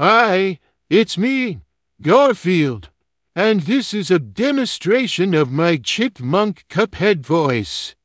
Hi, it's me, Garfield, and this is a demonstration of my chipmunk Cuphead voice.